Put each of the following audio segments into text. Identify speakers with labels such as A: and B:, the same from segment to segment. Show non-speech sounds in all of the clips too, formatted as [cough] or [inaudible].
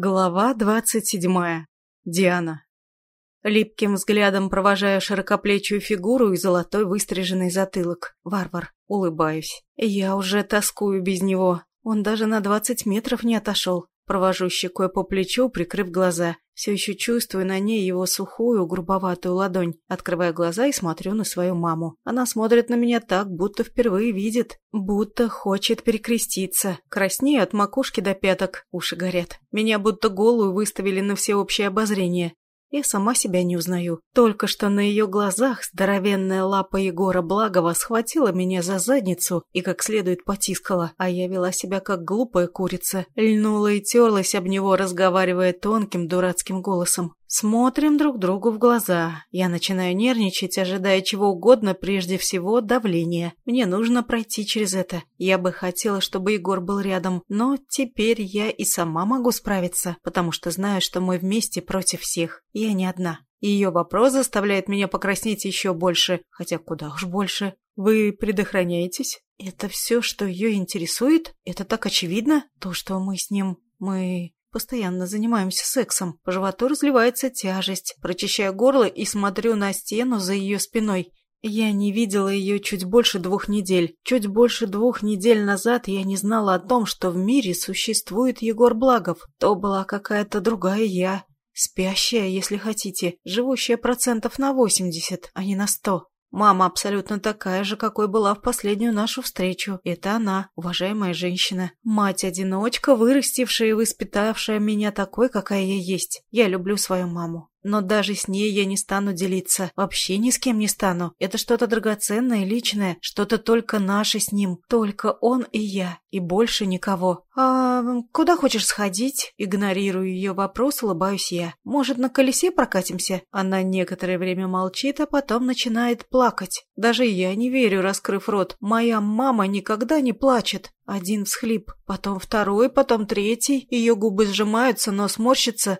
A: Глава двадцать седьмая. Диана. Липким взглядом провожая широкоплечую фигуру и золотой выстриженный затылок. Варвар. Улыбаюсь. Я уже тоскую без него. Он даже на двадцать метров не отошел. Провожу щекой по плечу, прикрыв глаза. Все еще чувствую на ней его сухую, грубоватую ладонь. Открываю глаза и смотрю на свою маму. Она смотрит на меня так, будто впервые видит. Будто хочет перекреститься. Краснею от макушки до пяток. Уши горят. Меня будто голую выставили на всеобщее обозрение. Я сама себя не узнаю. Только что на ее глазах здоровенная лапа Егора Благова схватила меня за задницу и как следует потискала, а я вела себя как глупая курица, льнула и терлась об него, разговаривая тонким дурацким голосом. Смотрим друг другу в глаза. Я начинаю нервничать, ожидая чего угодно, прежде всего давления. Мне нужно пройти через это. Я бы хотела, чтобы Егор был рядом, но теперь я и сама могу справиться, потому что знаю, что мы вместе против всех. Я не одна. Ее вопрос заставляет меня покраснеть еще больше, хотя куда уж больше. Вы предохраняетесь? Это все, что ее интересует? Это так очевидно? То, что мы с ним... Мы Постоянно занимаемся сексом. По животу разливается тяжесть. Прочищаю горло и смотрю на стену за ее спиной. Я не видела ее чуть больше двух недель. Чуть больше двух недель назад я не знала о том, что в мире существует Егор Благов. То была какая-то другая я. Спящая, если хотите, живущая процентов на 80, а не на 100. Мама абсолютно такая же, какой была в последнюю нашу встречу. Это она, уважаемая женщина. Мать-одиночка, вырастившая и воспитавшая меня такой, какая я есть. Я люблю свою маму. Но даже с ней я не стану делиться. Вообще ни с кем не стану. Это что-то драгоценное, личное, что-то только наше с ним. Только он и я. И больше никого. «А куда хочешь сходить?» Игнорирую ее вопрос, улыбаюсь я. «Может, на колесе прокатимся?» Она некоторое время молчит, а потом начинает плакать. Даже я не верю, раскрыв рот. Моя мама никогда не плачет. Один всхлип, потом второй, потом третий. Ее губы сжимаются, но сморщится.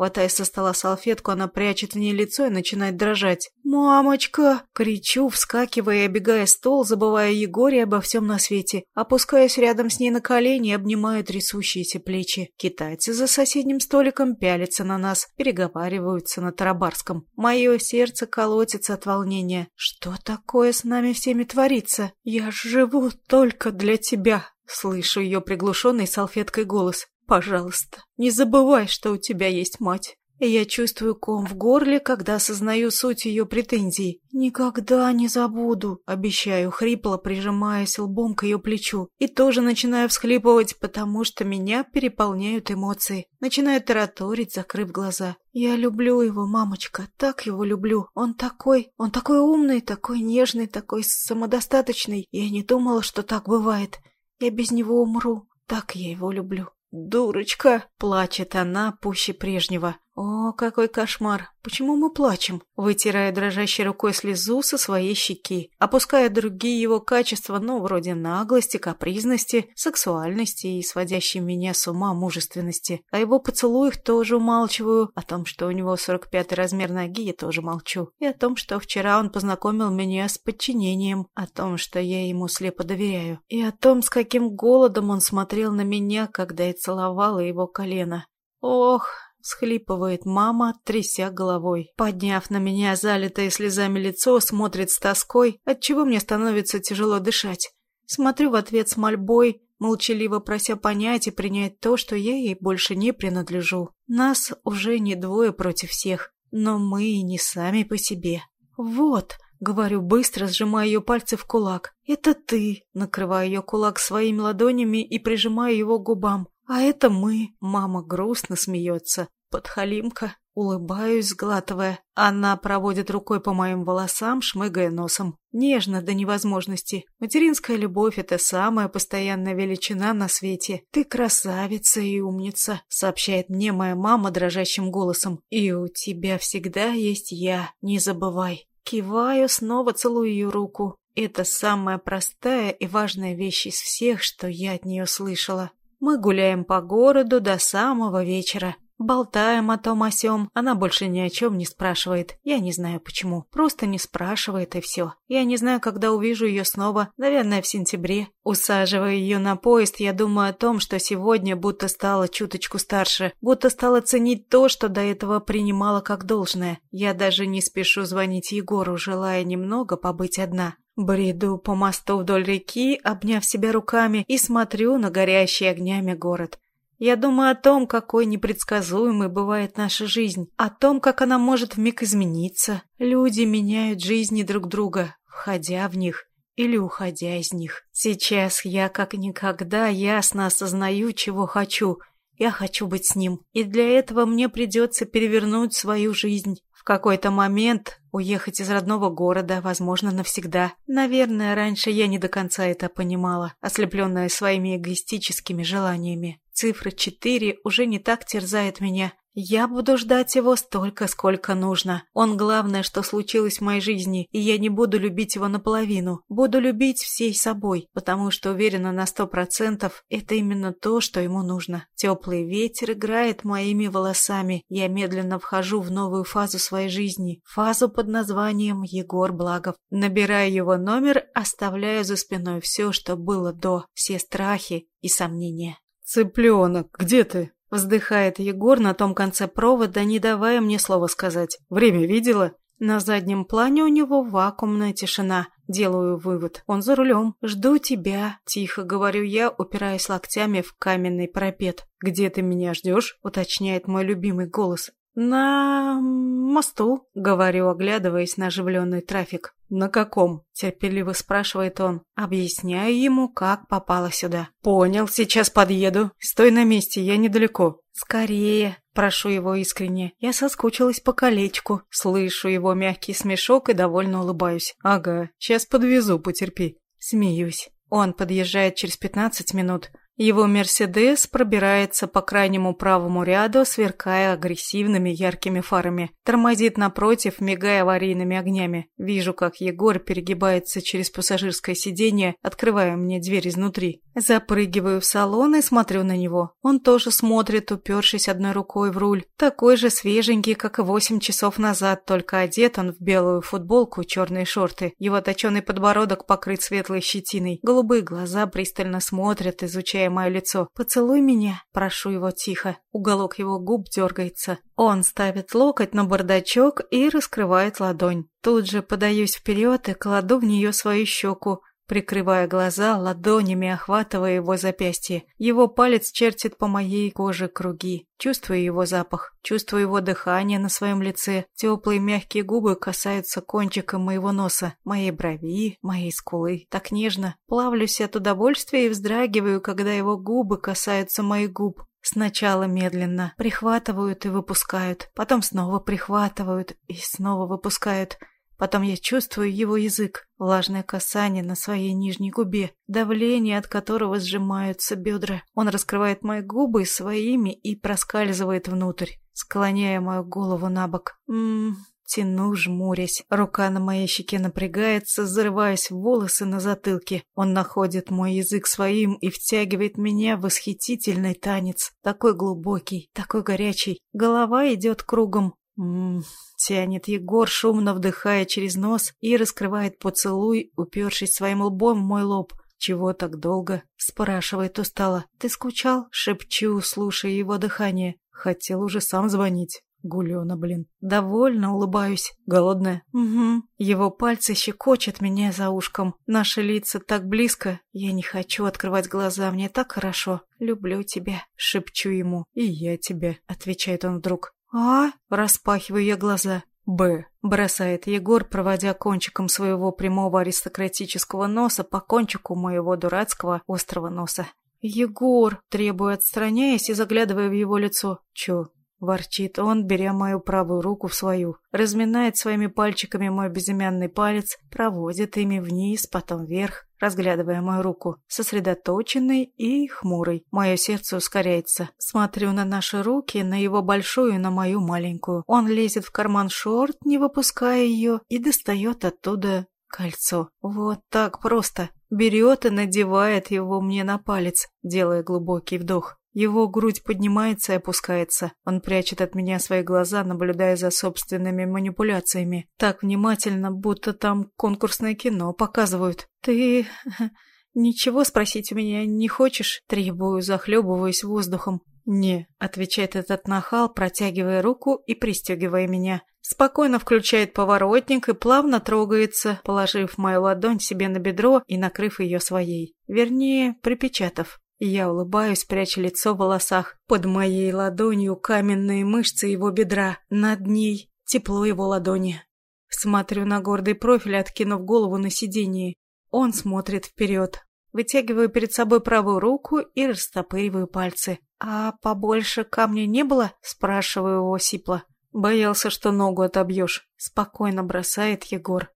A: Хватая со стола салфетку, она прячет в ней лицо и начинает дрожать. «Мамочка!» — кричу, вскакивая и обегая стол, забывая Егоре обо всем на свете. Опускаюсь рядом с ней на колени и обнимаю трясущиеся плечи. Китайцы за соседним столиком пялятся на нас, переговариваются на тарабарском. Мое сердце колотится от волнения. Что такое с нами всеми творится? Я живу только для тебя. Слышу ее приглушенный салфеткой голос. Пожалуйста, не забывай, что у тебя есть мать. Я чувствую ком в горле, когда осознаю суть ее претензий. «Никогда не забуду», — обещаю, хрипло прижимаясь лбом к ее плечу. И тоже начинаю всхлипывать, потому что меня переполняют эмоции. Начинаю тараторить, закрыв глаза. «Я люблю его, мамочка, так его люблю. Он такой, он такой умный, такой нежный, такой самодостаточный. Я не думала, что так бывает. Я без него умру. Так я его люблю». «Дурочка!» — плачет она пуще прежнего. «О, какой кошмар! Почему мы плачем?» Вытирая дрожащей рукой слезу со своей щеки, опуская другие его качества, ну, вроде наглости, капризности, сексуальности и сводящей меня с ума мужественности. О его поцелуях тоже умалчиваю, о том, что у него 45-й размер ноги, я тоже молчу. И о том, что вчера он познакомил меня с подчинением, о том, что я ему слепо доверяю, и о том, с каким голодом он смотрел на меня, когда я целовала его колено. Ох, Схлипывает мама, тряся головой. Подняв на меня залитое слезами лицо, смотрит с тоской, отчего мне становится тяжело дышать. Смотрю в ответ с мольбой, молчаливо прося понять и принять то, что я ей больше не принадлежу. Нас уже не двое против всех, но мы и не сами по себе. «Вот», — говорю быстро, сжимая ее пальцы в кулак, — «это ты», — накрываю ее кулак своими ладонями и прижимаю его к губам. А это мы. Мама грустно смеется. Подхалимка. Улыбаюсь, сглатывая. Она проводит рукой по моим волосам, шмыгая носом. Нежно до невозможности. Материнская любовь — это самая постоянная величина на свете. Ты красавица и умница, сообщает мне моя мама дрожащим голосом. И у тебя всегда есть я, не забывай. Киваю, снова целую ее руку. Это самая простая и важная вещь из всех, что я от нее слышала. Мы гуляем по городу до самого вечера. Болтаем о том о сём. Она больше ни о чем не спрашивает. Я не знаю почему. Просто не спрашивает и все. Я не знаю, когда увижу ее снова. Наверное, в сентябре. Усаживая ее на поезд, я думаю о том, что сегодня будто стала чуточку старше. Будто стала ценить то, что до этого принимала как должное. Я даже не спешу звонить Егору, желая немного побыть одна. Бреду по мосту вдоль реки, обняв себя руками, и смотрю на горящий огнями город. Я думаю о том, какой непредсказуемой бывает наша жизнь, о том, как она может вмиг измениться. Люди меняют жизни друг друга, входя в них или уходя из них. Сейчас я как никогда ясно осознаю, чего хочу. Я хочу быть с ним, и для этого мне придется перевернуть свою жизнь. В какой-то момент уехать из родного города, возможно, навсегда. Наверное, раньше я не до конца это понимала, ослепленная своими эгоистическими желаниями. Цифра четыре уже не так терзает меня. Я буду ждать его столько, сколько нужно. Он главное, что случилось в моей жизни, и я не буду любить его наполовину. Буду любить всей собой, потому что уверена на сто процентов, это именно то, что ему нужно. Теплый ветер играет моими волосами. Я медленно вхожу в новую фазу своей жизни. Фазу под названием Егор Благов. Набираю его номер, оставляю за спиной все, что было до, все страхи и сомнения.
B: «Цыпленок, где ты?»
A: Вздыхает Егор на том конце провода, не давая мне слова сказать.
B: «Время видела?»
A: На заднем плане у него вакуумная тишина. Делаю вывод. Он за рулем. «Жду тебя», — тихо говорю я, упираясь локтями в каменный парапет.
B: «Где ты меня ждешь?» — уточняет мой любимый голос.
A: «На мосту», — говорю, оглядываясь на оживленный трафик.
B: «На каком?»
A: — терпеливо спрашивает он. Объясняю ему, как попала сюда.
B: «Понял, сейчас подъеду. Стой на месте, я недалеко».
A: «Скорее!» – прошу его искренне. Я соскучилась по колечку. Слышу его мягкий смешок и довольно улыбаюсь.
B: «Ага, сейчас подвезу, потерпи».
A: Смеюсь. Он подъезжает через пятнадцать минут. Его «Мерседес» пробирается по крайнему правому ряду, сверкая агрессивными яркими фарами. Тормозит напротив, мигая аварийными огнями. Вижу, как Егор перегибается через пассажирское сиденье, открывая мне дверь изнутри. Запрыгиваю в салон и смотрю на него. Он тоже смотрит, упершись одной рукой в руль. Такой же свеженький, как и восемь часов назад, только одет он в белую футболку, черные шорты. Его точеный подбородок покрыт светлой щетиной. Голубые глаза пристально смотрят, изучая мое лицо. «Поцелуй меня», — прошу его тихо. Уголок его губ дергается. Он ставит локоть на бардачок и раскрывает ладонь. Тут же подаюсь вперед и кладу в нее свою щеку, прикрывая глаза, ладонями охватывая его запястье. Его палец чертит по моей коже круги. Чувствую его запах, чувствую его дыхание на своем лице. Теплые мягкие губы касаются кончика моего носа, моей брови, моей скулы. Так нежно. Плавлюсь от удовольствия и вздрагиваю, когда его губы касаются моих губ. Сначала медленно прихватывают и выпускают, потом снова прихватывают и снова выпускают. Потом я чувствую его язык, влажное касание на своей нижней губе, давление от которого сжимаются бедра. Он раскрывает мои губы своими и проскальзывает внутрь, склоняя мою голову на бок. Ммм, тяну, жмурясь. Рука на моей щеке напрягается, зарываясь в волосы на затылке. Он находит мой язык своим и втягивает меня в восхитительный танец. Такой глубокий, такой горячий. Голова идет кругом. Ммм, тянет Егор, шумно вдыхая через нос и раскрывает поцелуй, упершись своим лбом в мой лоб. «Чего так долго?» — спрашивает устало. «Ты скучал?» — шепчу, слушая его дыхание. Хотел уже сам звонить. Гулёна, блин. Довольно улыбаюсь. Голодная? Угу. Его пальцы щекочут меня за ушком. Наши лица так близко. Я не хочу открывать глаза, мне так хорошо. Люблю тебя. Шепчу ему. И я тебя, отвечает он вдруг. «А?» – распахиваю я глаза. «Б», – бросает Егор, проводя кончиком своего прямого аристократического носа по кончику моего дурацкого острого носа. «Егор!» – требую, отстраняясь и заглядывая в его лицо. «Чё?» Ворчит он, беря мою правую руку в свою, разминает своими пальчиками мой безымянный палец, проводит ими вниз, потом вверх, разглядывая мою руку, сосредоточенный и хмурый. Мое сердце ускоряется. Смотрю на наши руки, на его большую и на мою маленькую. Он лезет в карман шорт, не выпуская ее, и достает оттуда кольцо. Вот так просто. Берет и надевает его мне на палец, делая глубокий вдох. Его грудь поднимается и опускается. Он прячет от меня свои глаза, наблюдая за собственными манипуляциями. Так внимательно, будто там конкурсное кино показывают. «Ты... [laughs] ничего спросить у меня не хочешь?» Требую, захлебываясь воздухом. «Не», — отвечает этот нахал, протягивая руку и пристегивая меня. Спокойно включает поворотник и плавно трогается, положив мою ладонь себе на бедро и накрыв ее своей. Вернее, припечатав. Я улыбаюсь, пряча лицо в волосах. Под моей ладонью каменные мышцы его бедра. Над ней тепло его ладони. Смотрю на гордый профиль, откинув голову на сиденье. Он смотрит вперед. Вытягиваю перед собой правую руку и растопыриваю пальцы. «А побольше камня не было?» – спрашиваю его сипло. «Боялся, что ногу отобьешь», – спокойно бросает Егор.